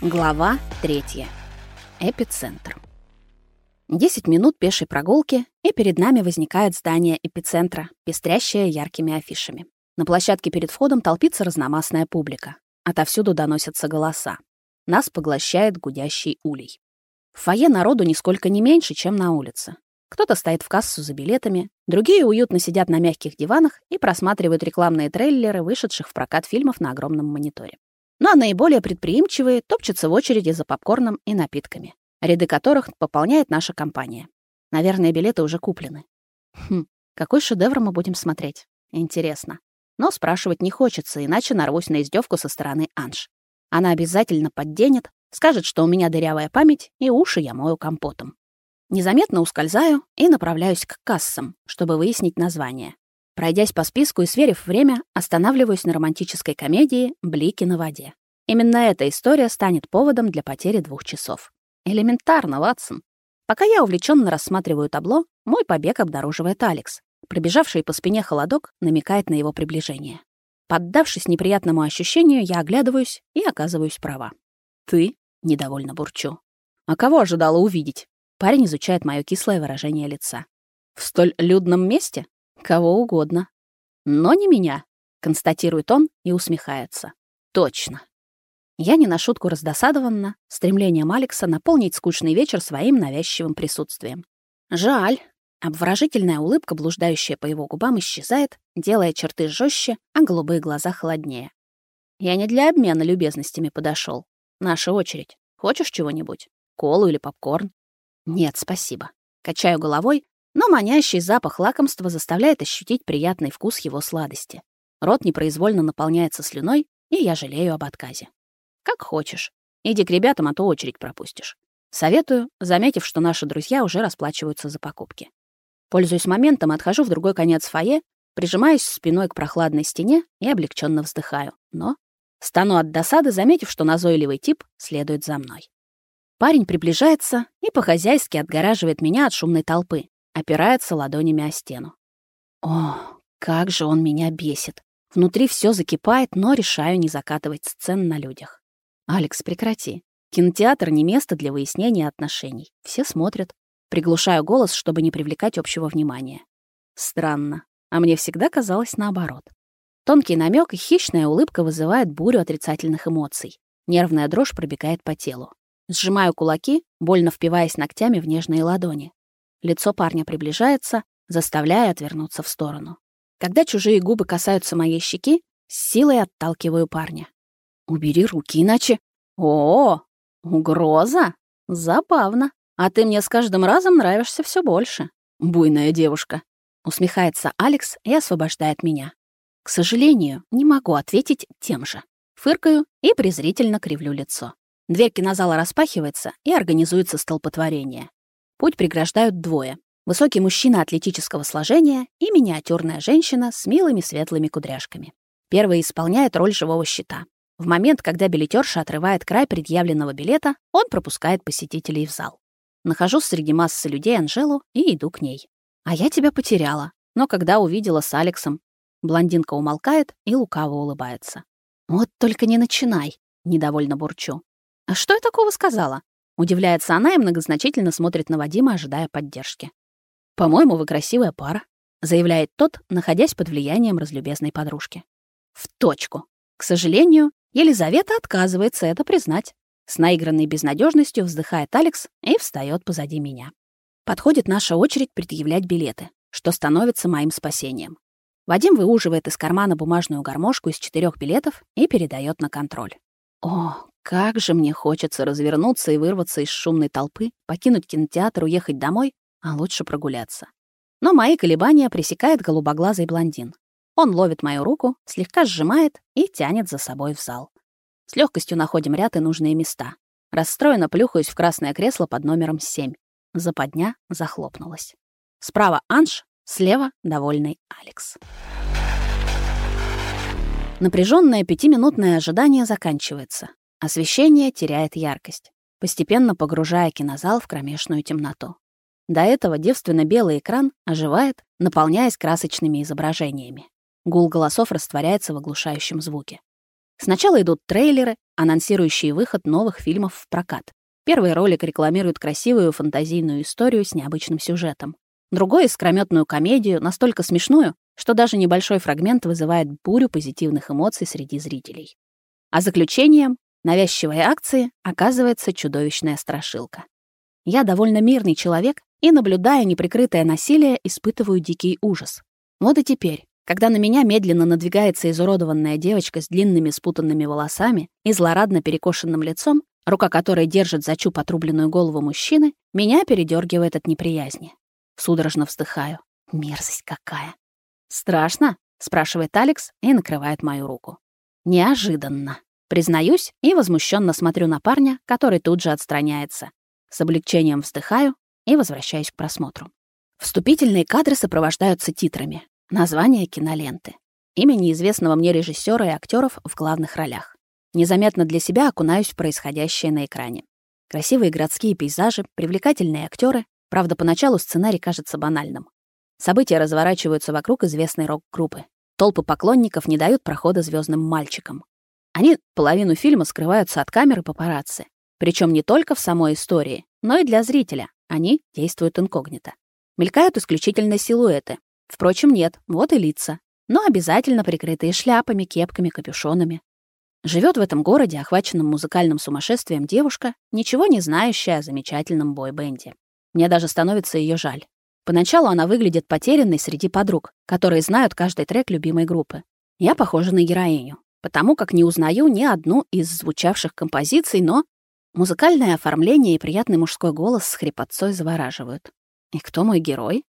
Глава третья. Эпицентр. Десять минут пешей прогулки, и перед нами возникает здание эпицентра, пестрящее яркими афишами. На площадке перед входом толпится разномастная публика. Отовсюду доносятся голоса. Нас поглощает гудящий улей. В фойе народу нисколько не меньше, чем на улице. Кто-то стоит в кассу за билетами, другие уютно сидят на мягких диванах и просматривают рекламные трейлеры вышедших в прокат фильмов на огромном мониторе. Ну а наиболее предприимчивые топчутся в очереди за попкорном и напитками, ряды которых пополняет наша компания. Наверное, билеты уже куплены. Хм, какой шедевр мы будем смотреть? Интересно. Но спрашивать не хочется, иначе нарвусь на издевку со стороны Анж. Она обязательно подденет, скажет, что у меня дырявая память, и уши я мою компотом. Незаметно ускользаю и направляюсь к кассам, чтобы выяснить название. Пройдясь по списку и сверив время, останавливаюсь на романтической комедии «Блики на воде». Именно эта история станет поводом для потери двух часов. Элементарно, Ватсон. Пока я увлеченно рассматриваю табло, мой побег обнаруживает Алекс. Пробежавший по спине холодок намекает на его приближение. Поддавшись неприятному ощущению, я оглядываюсь и оказываюсь права. «Ты?» — недовольно бурчу. «А кого ожидала увидеть?» Парень изучает мое кислое выражение лица. «В столь людном месте? Кого угодно. Но не меня, констатирует он и усмехается. Точно. Я не на шутку раздосадованна стремлением Алекса наполнить скучный вечер своим навязчивым присутствием. Жаль. Обворожительная улыбка, блуждающая по его губам, исчезает, делая черты жестче, а голубые глаза холоднее. Я не для обмена любезностями подошел. Наша очередь. Хочешь чего-нибудь? Колу или попкорн? Нет, спасибо. Качаю головой, но манящий запах лакомства заставляет ощутить приятный вкус его сладости. Рот непроизвольно наполняется слюной, и я жалею об отказе. Как хочешь. Иди к ребятам, а то очередь пропустишь. Советую, заметив, что наши друзья уже расплачиваются за покупки. Пользуясь моментом, отхожу в другой конец фойе, прижимаюсь спиной к прохладной стене и облегченно вздыхаю. Но стану от досады, заметив, что назойливый тип следует за мной. Парень приближается и по-хозяйски отгораживает меня от шумной толпы, опирается ладонями о стену. О, как же он меня бесит. Внутри все закипает, но решаю не закатывать сцен на людях. «Алекс, прекрати. Кинотеатр не место для выяснения отношений. Все смотрят. Приглушаю голос, чтобы не привлекать общего внимания. Странно. А мне всегда казалось наоборот. Тонкий намек и хищная улыбка вызывают бурю отрицательных эмоций. Нервная дрожь пробегает по телу. Сжимаю кулаки, больно впиваясь ногтями в нежные ладони. Лицо парня приближается, заставляя отвернуться в сторону. Когда чужие губы касаются моей щеки, с силой отталкиваю парня. «Убери руки, иначе...» «О, угроза? Забавно. А ты мне с каждым разом нравишься все больше. Буйная девушка». Усмехается Алекс и освобождает меня. К сожалению, не могу ответить тем же. Фыркаю и презрительно кривлю лицо. Дверь кинозала распахивается и организуется столпотворение. Путь преграждают двое. Высокий мужчина атлетического сложения и миниатюрная женщина с милыми светлыми кудряшками. Первый исполняет роль живого щита. В момент, когда билетерша отрывает край предъявленного билета, он пропускает посетителей в зал. Нахожу среди массы людей Анжелу и иду к ней. А я тебя потеряла. Но когда увидела с Алексом, блондинка умолкает и лукаво улыбается. Вот только не начинай, недовольно бурчу. А что я такого сказала? Удивляется она и многозначительно смотрит на Вадима, ожидая поддержки. «По-моему, вы красивая пара», — заявляет тот, находясь под влиянием разлюбезной подружки. В точку. К сожалению, Елизавета отказывается это признать. С наигранной безнадежностью вздыхает Алекс и встает позади меня. Подходит наша очередь предъявлять билеты, что становится моим спасением. Вадим выуживает из кармана бумажную гармошку из четырех билетов и передает на контроль. О, как же мне хочется развернуться и вырваться из шумной толпы, покинуть кинотеатр, уехать домой, а лучше прогуляться. Но мои колебания пресекает голубоглазый блондин. Он ловит мою руку, слегка сжимает и тянет за собой в зал. С легкостью находим ряд и нужные места. Расстроенно плюхаюсь в красное кресло под номером 7. Западня захлопнулась. Справа Анж, слева довольный Алекс. Напряженное пятиминутное ожидание заканчивается. Освещение теряет яркость, постепенно погружая кинозал в кромешную темноту. До этого девственно-белый экран оживает, наполняясь красочными изображениями. Гул голосов растворяется в оглушающем звуке. Сначала идут трейлеры, анонсирующие выход новых фильмов в прокат. Первый ролик рекламирует красивую фантазийную историю с необычным сюжетом. Другой — искрометную комедию, настолько смешную, что даже небольшой фрагмент вызывает бурю позитивных эмоций среди зрителей. А заключением навязчивой акции оказывается чудовищная страшилка. Я довольно мирный человек и, наблюдая неприкрытое насилие, испытываю дикий ужас. Вот и теперь, когда на меня медленно надвигается изуродованная девочка с длинными спутанными волосами и злорадно перекошенным лицом, рука которой держит за чуб отрубленную голову мужчины, меня передергивает от неприязни. Судорожно вздыхаю. Мерзость какая. «Страшно?» — спрашивает Алекс и накрывает мою руку. Неожиданно. Признаюсь и возмущенно смотрю на парня, который тут же отстраняется. С облегчением вздыхаю и возвращаюсь к просмотру. Вступительные кадры сопровождаются титрами. Название киноленты. Имя неизвестного мне режиссера и актеров в главных ролях. Незаметно для себя окунаюсь в происходящее на экране. Красивые городские пейзажи, привлекательные актеры. Правда, поначалу сценарий кажется банальным. События разворачиваются вокруг известной рок-группы. Толпы поклонников не дают прохода звездным мальчикам. Они половину фильма скрываются от камеры папарацци. Причем не только в самой истории, но и для зрителя. Они действуют инкогнито. Мелькают исключительно силуэты. Впрочем, нет, вот и лица. Но обязательно прикрытые шляпами, кепками, капюшонами. Живет в этом городе, охваченном музыкальным сумасшествием, девушка, ничего не знающая о замечательном бой-бенде. Мне даже становится ее жаль. Поначалу она выглядит потерянной среди подруг, которые знают каждый трек любимой группы. Я похожа на героиню, потому как не узнаю ни одну из звучавших композиций, но Музыкальное оформление и приятный мужской голос с хрипотцой завораживают. И кто мой герой?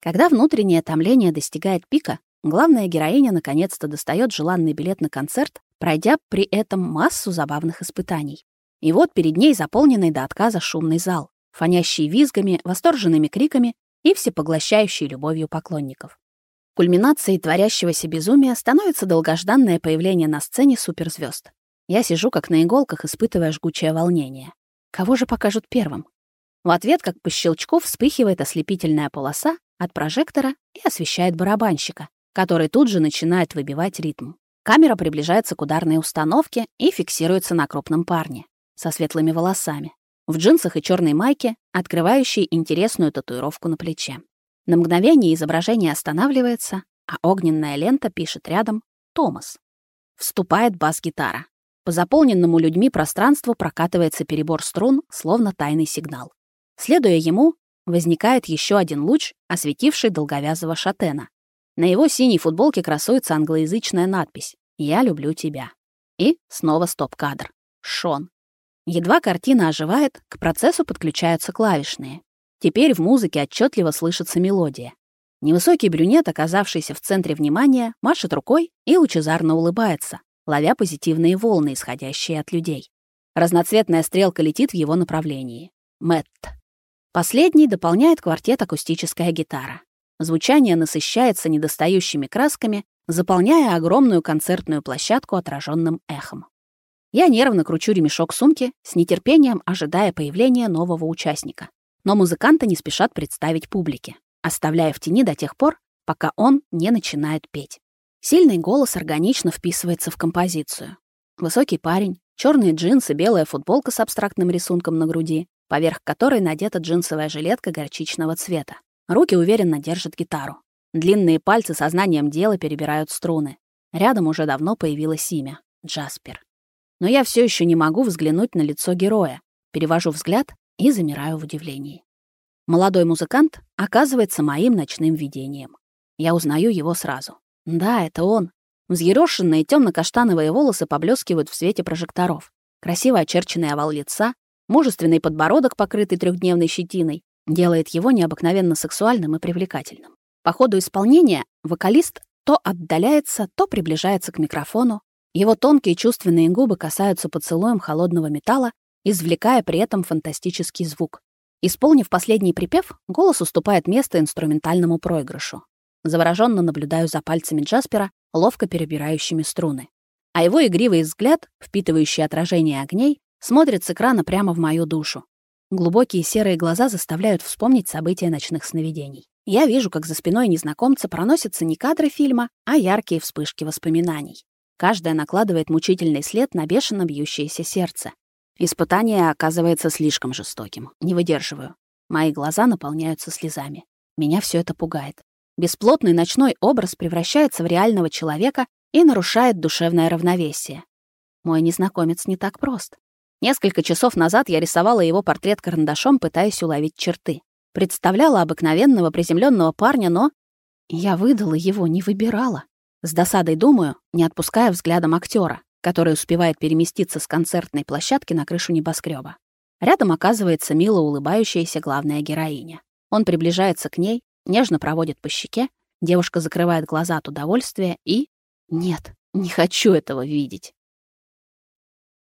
Когда внутреннее томление достигает пика, главная героиня наконец-то достает желанный билет на концерт, пройдя при этом массу забавных испытаний. И вот перед ней заполненный до отказа шумный зал, фонящий визгами, восторженными криками и всепоглощающий любовью поклонников. Кульминацией творящегося безумия становится долгожданное появление на сцене суперзвезд. Я сижу как на иголках, испытывая жгучее волнение. Кого же покажут первым? В ответ, как по щелчку, вспыхивает ослепительная полоса от прожектора и освещает барабанщика, который тут же начинает выбивать ритм. Камера приближается к ударной установке и фиксируется на крупном парне со светлыми волосами, в джинсах и черной майке, открывающей интересную татуировку на плече. На мгновение изображение останавливается, а огненная лента пишет рядом «Томас». Вступает бас-гитара. По заполненному людьми пространству прокатывается перебор струн, словно тайный сигнал. Следуя ему, возникает еще один луч, осветивший долговязого шатена. На его синей футболке красуется англоязычная надпись «Я люблю тебя». И снова стоп-кадр. Шон. Едва картина оживает, к процессу подключаются клавишные. Теперь в музыке отчетливо слышится мелодия. Невысокий брюнет, оказавшийся в центре внимания, машет рукой и лучезарно улыбается, ловя позитивные волны, исходящие от людей. Разноцветная стрелка летит в его направлении. Мэтт. Последний дополняет квартет акустическая гитара. Звучание насыщается недостающими красками, заполняя огромную концертную площадку отраженным эхом. Я нервно кручу ремешок сумки, с нетерпением ожидая появления нового участника. Но музыканты не спешат представить публике, оставляя в тени до тех пор, пока он не начинает петь. Сильный голос органично вписывается в композицию. Высокий парень, черные джинсы, белая футболка с абстрактным рисунком на груди, поверх которой надета джинсовая жилетка горчичного цвета. Руки уверенно держат гитару. Длинные пальцы сознанием дела перебирают струны. Рядом уже давно появилось имя — Джаспер. Но я все еще не могу взглянуть на лицо героя. Перевожу взгляд и замираю в удивлении. Молодой музыкант оказывается моим ночным видением. Я узнаю его сразу. Да, это он. Взъерошенные темно-каштановые волосы поблескивают в свете прожекторов. Красиво очерченный овал лица, мужественный подбородок, покрытый трехдневной щетиной, делает его необыкновенно сексуальным и привлекательным. По ходу исполнения вокалист то отдаляется, то приближается к микрофону. Его тонкие чувственные губы касаются поцелуем холодного металла, извлекая при этом фантастический звук. Исполнив последний припев, голос уступает место инструментальному проигрышу. Завороженно наблюдаю за пальцами Джаспера, ловко перебирающими струны. А его игривый взгляд, впитывающий отражение огней, смотрит с экрана прямо в мою душу. Глубокие серые глаза заставляют вспомнить события ночных сновидений. Я вижу, как за спиной незнакомца проносятся не кадры фильма, а яркие вспышки воспоминаний. Каждая накладывает мучительный след на бешено бьющееся сердце. Испытание оказывается слишком жестоким. Не выдерживаю. Мои глаза наполняются слезами. Меня все это пугает. Бесплотный ночной образ превращается в реального человека и нарушает душевное равновесие. Мой незнакомец не так прост. Несколько часов назад я рисовала его портрет карандашом, пытаясь уловить черты. Представляла обыкновенного приземленного парня, но я выдала его, не выбирала. С досадой думаю, не отпуская взглядом актера, который успевает переместиться с концертной площадки на крышу небоскреба. Рядом оказывается мило улыбающаяся главная героиня. Он приближается к ней, нежно проводит по щеке, девушка закрывает глаза от удовольствия и... Нет, не хочу этого видеть.